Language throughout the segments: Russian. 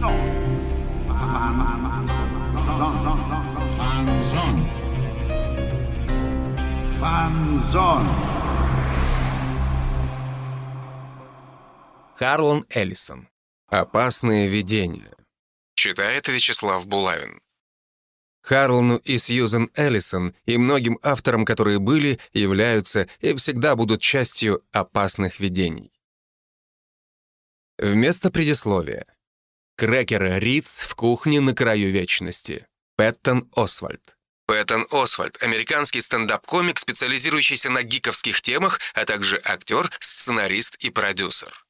Фанзон. Фанзон. Харлан Эллисон. Опасные видения. Читает Вячеслав Булавин. Харлану и Сьюзен Эллисон и многим авторам, которые были, являются и всегда будут частью опасных видений. Вместо предисловия. Крекер Риц в кухне на краю вечности. Пэттон Освальд. Пэттон Освальд — американский стендап-комик, специализирующийся на гиковских темах, а также актер, сценарист и продюсер.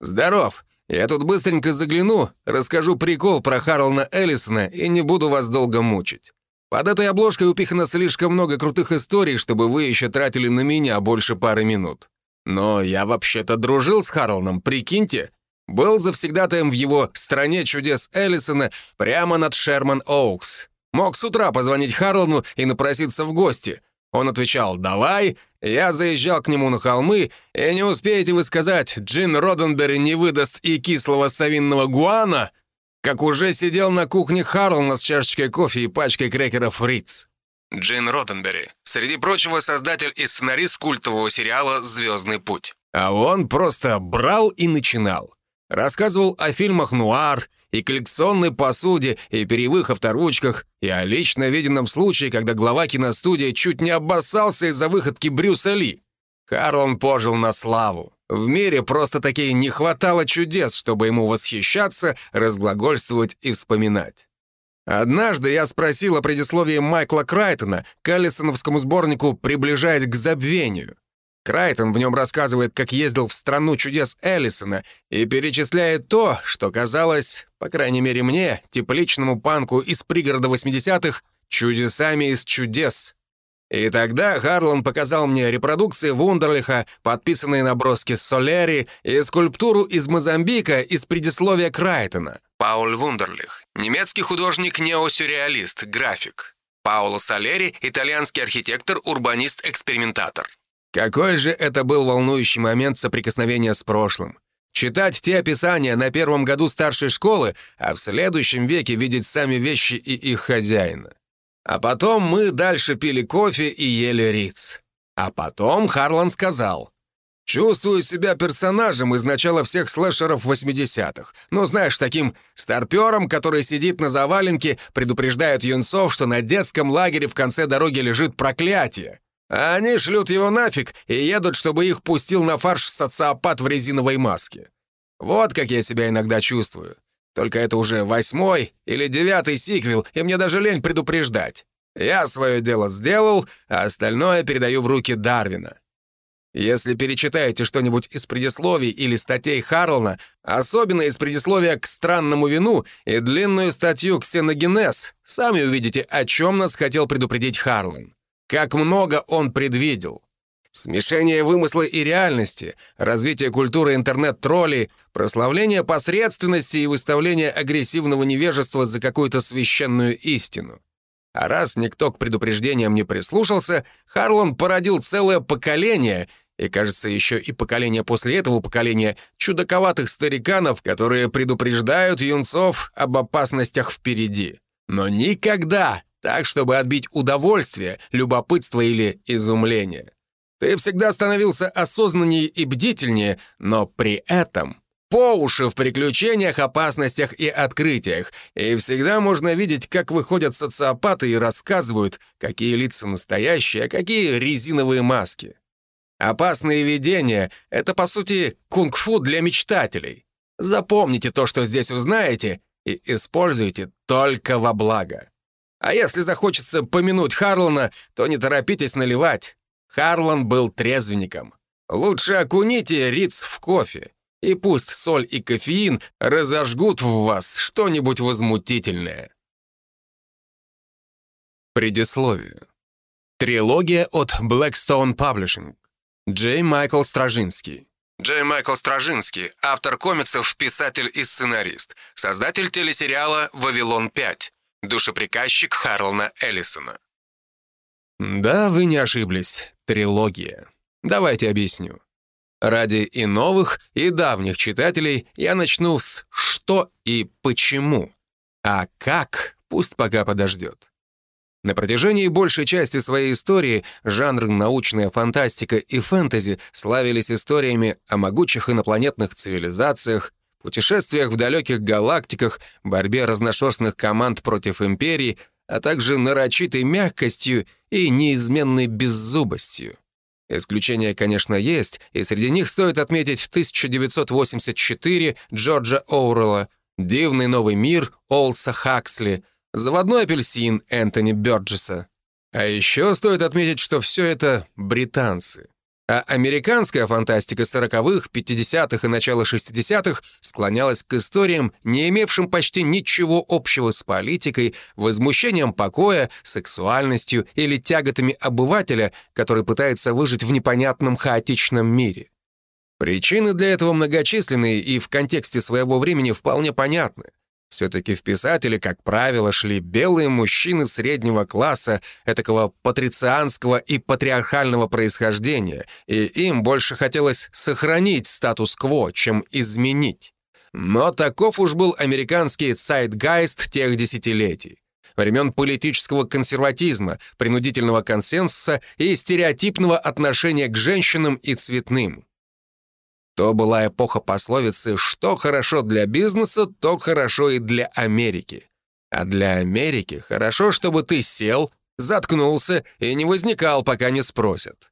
«Здоров! Я тут быстренько загляну, расскажу прикол про Харлана Эллисона и не буду вас долго мучить. Под этой обложкой упихано слишком много крутых историй, чтобы вы еще тратили на меня больше пары минут. Но я вообще-то дружил с Харланом, прикиньте. Был завсегдатаем в его «Стране чудес Эллисона» прямо над Шерман Оукс. Мог с утра позвонить Харлану и напроситься в гости. Он отвечал «давай», я заезжал к нему на холмы, и не успеете вы сказать «Джин Роденберри не выдаст и кислого совинного гуана», как уже сидел на кухне Харлана с чашечкой кофе и пачкой крекеров Риц. Джин Роденберри, среди прочего, создатель и сценарист культового сериала «Звездный путь». А он просто брал и начинал. Рассказывал о фильмах «Нуар», и коллекционной посуде, и перьевых авторучках, и о лично виденном случае, когда глава киностудии чуть не обоссался из-за выходки Брюса Ли. Харлан пожил на славу. В мире просто-таки не хватало чудес, чтобы ему восхищаться, разглагольствовать и вспоминать. Однажды я спросил о предисловии Майкла Крайтона к Аллисоновскому сборнику «Приближаясь к забвению». Крайтон в нем рассказывает, как ездил в страну чудес Эллисона и перечисляет то, что казалось, по крайней мере мне, тепличному панку из пригорода 80-х, чудесами из чудес. И тогда Харлан показал мне репродукции Вундерлиха, подписанные наброски Солери и скульптуру из Мозамбика из предисловия Крайтона. Пауль Вундерлих, немецкий художник-неосюрреалист, график. Пауло Солери, итальянский архитектор, урбанист, экспериментатор. Какой же это был волнующий момент соприкосновения с прошлым. Читать те описания на первом году старшей школы, а в следующем веке видеть сами вещи и их хозяина. А потом мы дальше пили кофе и ели риц. А потом Харлан сказал, «Чувствую себя персонажем из начала всех слэшеров 80-х. Ну, знаешь, таким старпером, который сидит на заваленке, предупреждает юнцов, что на детском лагере в конце дороги лежит проклятие. А они шлют его нафиг и едут, чтобы их пустил на фарш социопат в резиновой маске. Вот как я себя иногда чувствую. Только это уже восьмой или девятый сиквел, и мне даже лень предупреждать. Я свое дело сделал, а остальное передаю в руки Дарвина. Если перечитаете что-нибудь из предисловий или статей Харлана, особенно из предисловия к «Странному вину» и длинную статью «Ксеногенез», сами увидите, о чем нас хотел предупредить Харлан. Как много он предвидел. Смешение вымысла и реальности, развитие культуры интернет-троллей, прославление посредственности и выставление агрессивного невежества за какую-то священную истину. А раз никто к предупреждениям не прислушался, Харлан породил целое поколение, и, кажется, еще и поколение после этого поколения, чудаковатых стариканов, которые предупреждают юнцов об опасностях впереди. Но никогда так, чтобы отбить удовольствие, любопытство или изумление. Ты всегда становился осознаннее и бдительнее, но при этом по уши в приключениях, опасностях и открытиях, и всегда можно видеть, как выходят социопаты и рассказывают, какие лица настоящие, а какие резиновые маски. Опасные видения — это, по сути, кунг-фу для мечтателей. Запомните то, что здесь узнаете, и используйте только во благо. А если захочется помянуть Харлана, то не торопитесь наливать. Харлан был трезвенником. Лучше окуните риц в кофе, и пусть соль и кофеин разожгут в вас что-нибудь возмутительное. Предисловие. Трилогия от Blackstone Publishing. Джей Майкл Стражинский. Джей Майкл Стражинский, автор комиксов, писатель и сценарист, создатель телесериала «Вавилон 5», Душеприказчик Харлна Эллисона. Да, вы не ошиблись. Трилогия. Давайте объясню. Ради и новых, и давних читателей я начну с «что» и «почему». А «как» пусть пока подождет. На протяжении большей части своей истории жанры научная фантастика и фэнтези славились историями о могучих инопланетных цивилизациях, путешествиях в далеких галактиках, борьбе разношерстных команд против империи, а также нарочитой мягкостью и неизменной беззубостью. Исключения, конечно, есть, и среди них стоит отметить 1984 Джорджа Оуэлла, «Дивный новый мир» Олса Хаксли, «Заводной апельсин» Энтони Бёрджеса. А еще стоит отметить, что все это британцы. А американская фантастика 40-х, 50-х и начала 60-х склонялась к историям, не имевшим почти ничего общего с политикой, возмущением покоя, сексуальностью или тяготами обывателя, который пытается выжить в непонятном хаотичном мире. Причины для этого многочисленные и в контексте своего времени вполне понятны. Все-таки в писатели, как правило, шли белые мужчины среднего класса, этакого патрицианского и патриархального происхождения, и им больше хотелось сохранить статус-кво, чем изменить. Но таков уж был американский цайтгайст тех десятилетий. Времен политического консерватизма, принудительного консенсуса и стереотипного отношения к женщинам и цветным. То была эпоха пословицы «что хорошо для бизнеса, то хорошо и для Америки». А для Америки хорошо, чтобы ты сел, заткнулся и не возникал, пока не спросят.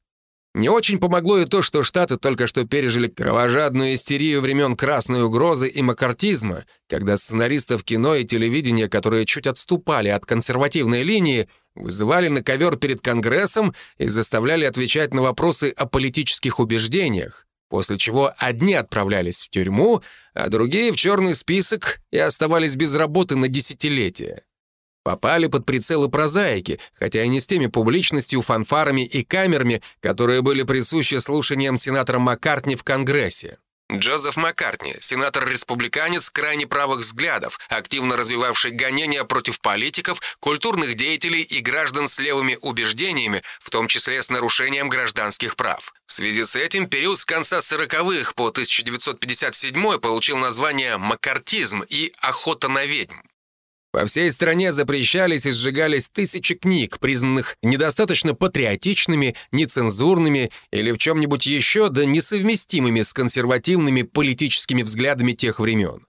Не очень помогло и то, что Штаты только что пережили кровожадную истерию времен красной угрозы и макартизма, когда сценаристов кино и телевидения, которые чуть отступали от консервативной линии, вызывали на ковер перед Конгрессом и заставляли отвечать на вопросы о политических убеждениях после чего одни отправлялись в тюрьму, а другие — в черный список и оставались без работы на десятилетия. Попали под прицелы прозаики, хотя и не с теми публичностью, фанфарами и камерами, которые были присущи слушаниям сенатора Маккартни в Конгрессе. Джозеф Маккартни, сенатор-республиканец крайне правых взглядов, активно развивавший гонения против политиков, культурных деятелей и граждан с левыми убеждениями, в том числе с нарушением гражданских прав. В связи с этим период с конца 40-х по 1957 получил название «маккартизм» и «охота на ведьм». По всей стране запрещались и сжигались тысячи книг, признанных недостаточно патриотичными, нецензурными или в чем-нибудь еще, да несовместимыми с консервативными политическими взглядами тех времен.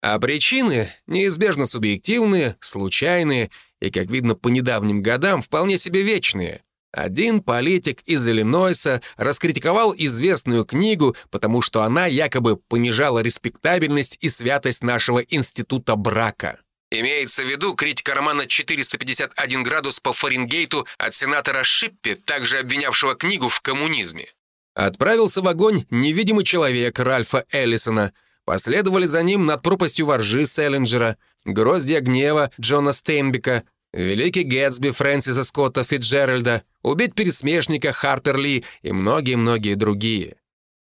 А причины неизбежно субъективные, случайные и, как видно по недавним годам, вполне себе вечные. Один политик из Иллинойса раскритиковал известную книгу, потому что она якобы понижала респектабельность и святость нашего института брака. Имеется в виду критика романа «451 градус по Фаренгейту» от сенатора Шиппи, также обвинявшего книгу в коммунизме. Отправился в огонь невидимый человек Ральфа Эллисона. Последовали за ним над пропастью воржи Селлинджера, гроздья гнева Джона Стейнбека, Великий Гэтсби Фрэнсиса Скотта Фитджеральда, Убить пересмешника Хартер Ли и многие-многие другие.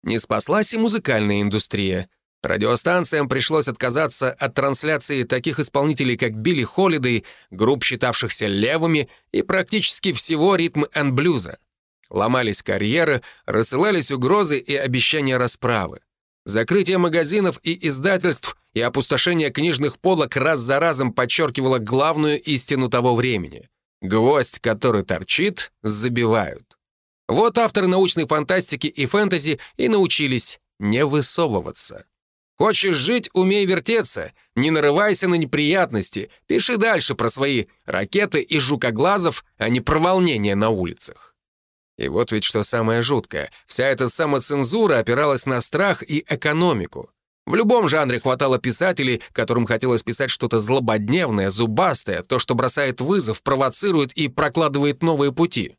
Не спаслась и музыкальная индустрия. Радиостанциям пришлось отказаться от трансляции таких исполнителей, как Билли Холидей, групп, считавшихся левыми, и практически всего ритм энд блюза. Ломались карьеры, рассылались угрозы и обещания расправы. Закрытие магазинов и издательств и опустошение книжных полок раз за разом подчеркивало главную истину того времени. Гвоздь, который торчит, забивают. Вот авторы научной фантастики и фэнтези и научились не высовываться. Хочешь жить, умей вертеться, не нарывайся на неприятности, пиши дальше про свои ракеты и жукоглазов, а не про волнение на улицах. И вот ведь что самое жуткое. Вся эта самоцензура опиралась на страх и экономику. В любом жанре хватало писателей, которым хотелось писать что-то злободневное, зубастое, то, что бросает вызов, провоцирует и прокладывает новые пути.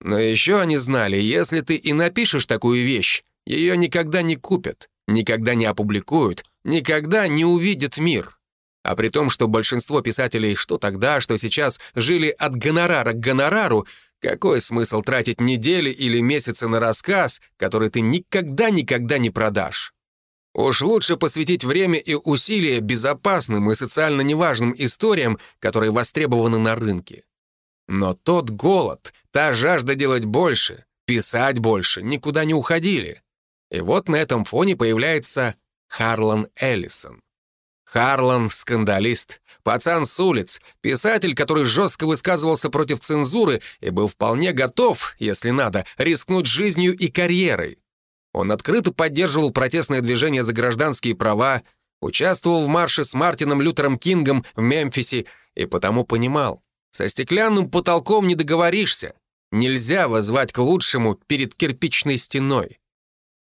Но еще они знали, если ты и напишешь такую вещь, ее никогда не купят никогда не опубликуют, никогда не увидят мир. А при том, что большинство писателей, что тогда, что сейчас, жили от гонорара к гонорару, какой смысл тратить недели или месяцы на рассказ, который ты никогда-никогда не продашь? Уж лучше посвятить время и усилия безопасным и социально неважным историям, которые востребованы на рынке. Но тот голод, та жажда делать больше, писать больше, никуда не уходили. И вот на этом фоне появляется Харлан Эллисон. Харлан — скандалист, пацан с улиц, писатель, который жестко высказывался против цензуры и был вполне готов, если надо, рискнуть жизнью и карьерой. Он открыто поддерживал протестное движение за гражданские права, участвовал в марше с Мартином Лютером Кингом в Мемфисе и потому понимал, со стеклянным потолком не договоришься, нельзя возвать к лучшему перед кирпичной стеной.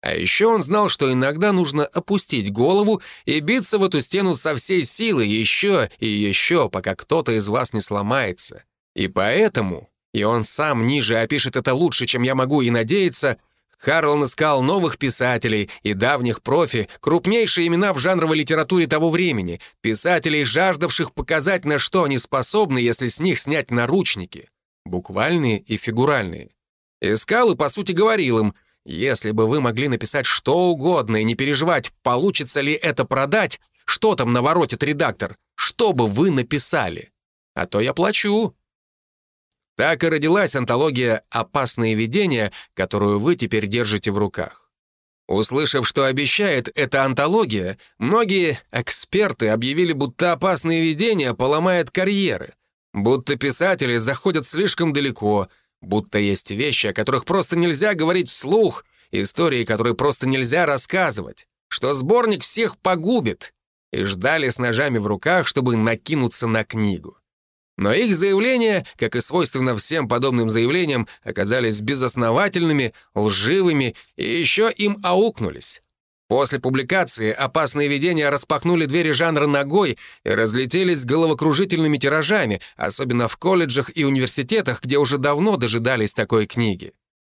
А еще он знал, что иногда нужно опустить голову и биться в эту стену со всей силы еще и еще, пока кто-то из вас не сломается. И поэтому, и он сам ниже опишет это лучше, чем я могу и надеяться, Харлан искал новых писателей и давних профи, крупнейшие имена в жанровой литературе того времени, писателей, жаждавших показать, на что они способны, если с них снять наручники, буквальные и фигуральные. Искал и, по сути, говорил им — если бы вы могли написать что угодно и не переживать, получится ли это продать, что там наворотит редактор, что бы вы написали? А то я плачу. Так и родилась антология «Опасные видения», которую вы теперь держите в руках. Услышав, что обещает эта антология, многие эксперты объявили, будто опасные видения поломают карьеры, будто писатели заходят слишком далеко — Будто есть вещи, о которых просто нельзя говорить вслух, истории, которые просто нельзя рассказывать, что сборник всех погубит, и ждали с ножами в руках, чтобы накинуться на книгу. Но их заявления, как и свойственно всем подобным заявлениям, оказались безосновательными, лживыми и еще им аукнулись. После публикации «Опасные видения» распахнули двери жанра ногой и разлетелись головокружительными тиражами, особенно в колледжах и университетах, где уже давно дожидались такой книги.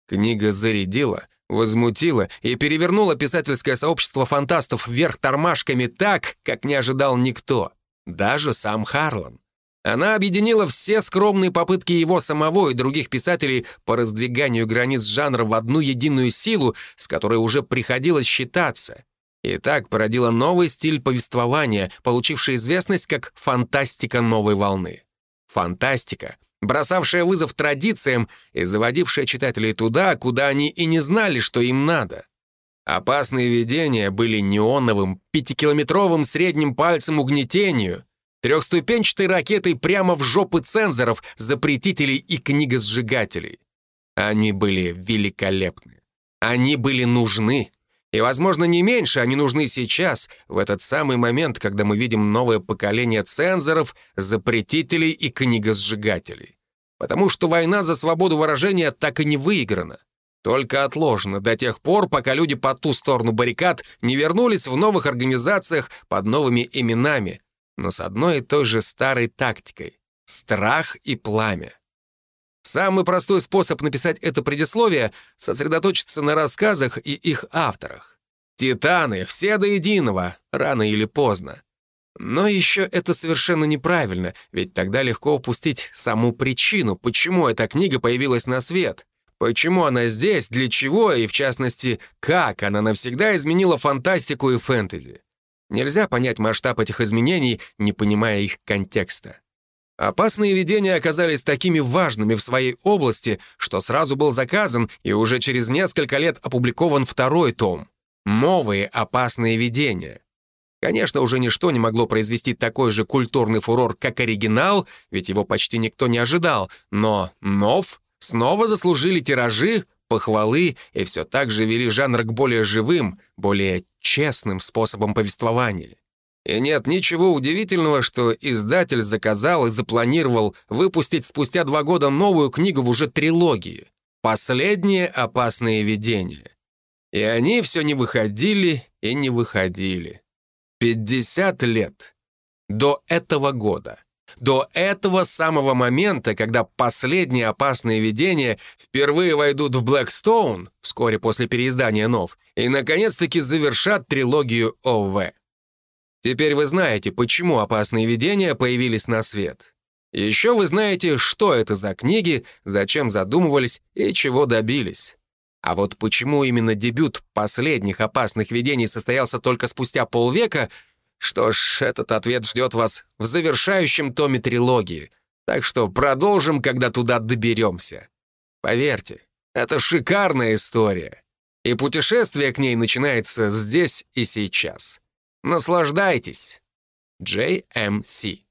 Книга зарядила, возмутила и перевернула писательское сообщество фантастов вверх тормашками так, как не ожидал никто, даже сам Харлан. Она объединила все скромные попытки его самого и других писателей по раздвиганию границ жанра в одну единую силу, с которой уже приходилось считаться. И так породила новый стиль повествования, получивший известность как фантастика новой волны. Фантастика, бросавшая вызов традициям и заводившая читателей туда, куда они и не знали, что им надо. Опасные видения были неоновым, пятикилометровым средним пальцем угнетению — трехступенчатой ракетой прямо в жопы цензоров, запретителей и книгосжигателей. Они были великолепны. Они были нужны. И, возможно, не меньше они нужны сейчас, в этот самый момент, когда мы видим новое поколение цензоров, запретителей и книгосжигателей. Потому что война за свободу выражения так и не выиграна. Только отложена до тех пор, пока люди по ту сторону баррикад не вернулись в новых организациях под новыми именами, но с одной и той же старой тактикой — страх и пламя. Самый простой способ написать это предисловие — сосредоточиться на рассказах и их авторах. Титаны, все до единого, рано или поздно. Но еще это совершенно неправильно, ведь тогда легко упустить саму причину, почему эта книга появилась на свет. Почему она здесь, для чего и, в частности, как она навсегда изменила фантастику и фэнтези. Нельзя понять масштаб этих изменений, не понимая их контекста. Опасные видения оказались такими важными в своей области, что сразу был заказан и уже через несколько лет опубликован второй том «Новые опасные видения». Конечно, уже ничто не могло произвести такой же культурный фурор, как оригинал, ведь его почти никто не ожидал, но «Нов» снова заслужили тиражи, похвалы и все так же вели жанр к более живым, более честным способом повествования. И нет ничего удивительного, что издатель заказал и запланировал выпустить спустя два года новую книгу в уже трилогии «Последние опасные видения». И они все не выходили и не выходили. 50 лет. До этого года. До этого самого момента, когда последние опасные видения впервые войдут в Блэкстоун, вскоре после переиздания нов, и, наконец-таки, завершат трилогию ОВ. Теперь вы знаете, почему опасные видения появились на свет. Еще вы знаете, что это за книги, зачем задумывались и чего добились. А вот почему именно дебют последних опасных видений состоялся только спустя полвека — что ж, этот ответ ждет вас в завершающем томе трилогии, так что продолжим, когда туда доберемся. Поверьте, это шикарная история. И путешествие к ней начинается здесь и сейчас. Наслаждайтесь. JMC.